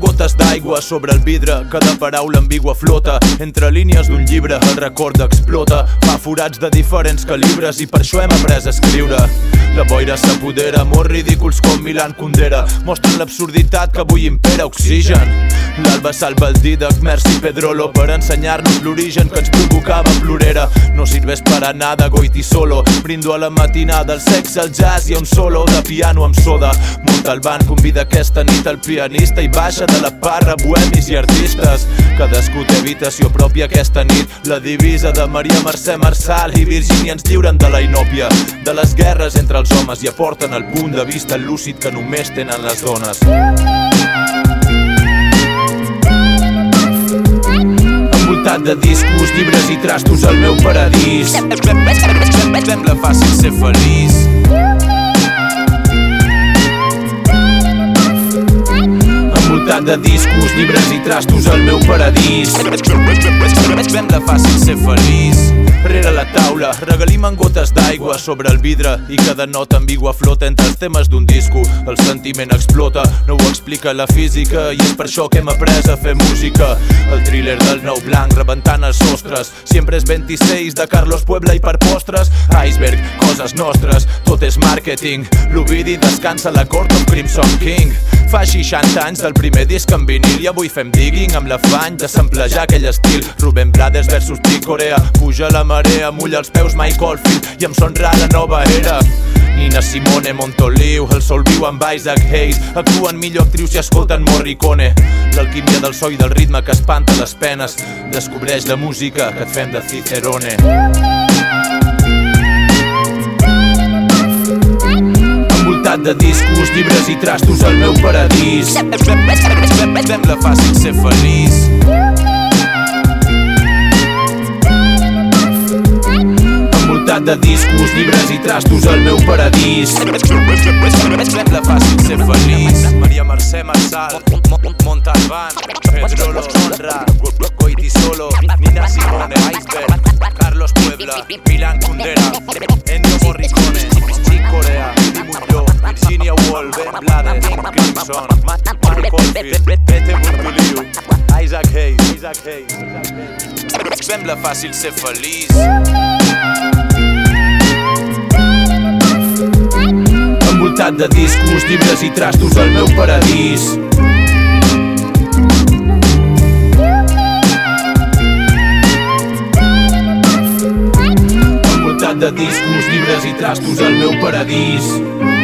gotes d'aigua sobre el vidre, cada paraula ambigua flota. Entre línies d'un llibre el record explota. Fa forats de diferents calibres i per això hem après a escriure. La boira s'apodera, amors ridículs com Milan Kundera. Mostren l'absurditat que avui impera oxigen. L'alba salva el Didac, Merci Pedrolo per ensenyar-nos l'origen que ens provocava plorera. No sirves para nada, Goiti solo. Brindo a la matinada, el sexe, el jazz i un solo de piano amb soda. Van, convida aquesta nit el pianista i baixa de la parra, bohemis i artistes. Cadascú té habitació pròpia aquesta nit. La divisa de Maria Mercè Marçal i Virgínia ens lliuren de la inòpia, de les guerres entre els homes i aporten el punt de vista lúcid que només tenen les dones. Envoltat de discos, llibres i trastos al meu paradís. Sembla fàcil ser feliç. De discos, llibres i trastos al meu paradís. Sembla fàcil ser feliç. Rere la taula, regalim en gotes d'aigua sobre el vidre i cada nota ambigua flota entre els temes d'un disco. El sentiment explota, no ho explica la física i és per això que hem après a fer música. El thriller del nou blanc rebentant els sostres, sempre és 26 de Carlos Puebla i per postres. Iceberg, coses nostres, tot és màrqueting. L'Ovidi descansa la cort of Crimson King. Fa 60 anys del primer disc en vinil i avui fem digging amb l'afany de samplejar aquell estil. Ruben Blades versus Dick Corea, puja la marea, mulla els peus Mike Oldfield i em sonra la nova era. Nina Simone, Montoliu, el sol viu amb Isaac Hayes Actuen millor actrius si escolten Morricone L'alquímia del so i del ritme que espanta les penes Descobreix la música que et fem de Cicerone Envoltat de discos, llibres i trastos al meu paradís. Sembla fàcil ser feliç. Envoltat de discos, llibres i trastos al meu paradís. Sembla fàcil ser feliç. Maria Mercè Marçal Montalbán Pedrolo Honra Goiti Solo Nina Simone Iceberg Carlos Puebla Milan Kundera Ennio Morricone Chick Corea Muñoz Virginia Woolf Ben Blades Crimson Mike Oldfield Pete Montoliu Isaac Hayes Isaac Hayes Sembla fàcil ser feliç envoltat de discos, llibres i trastos al meu paradís. De discos, llibres i trastos al meu paradís.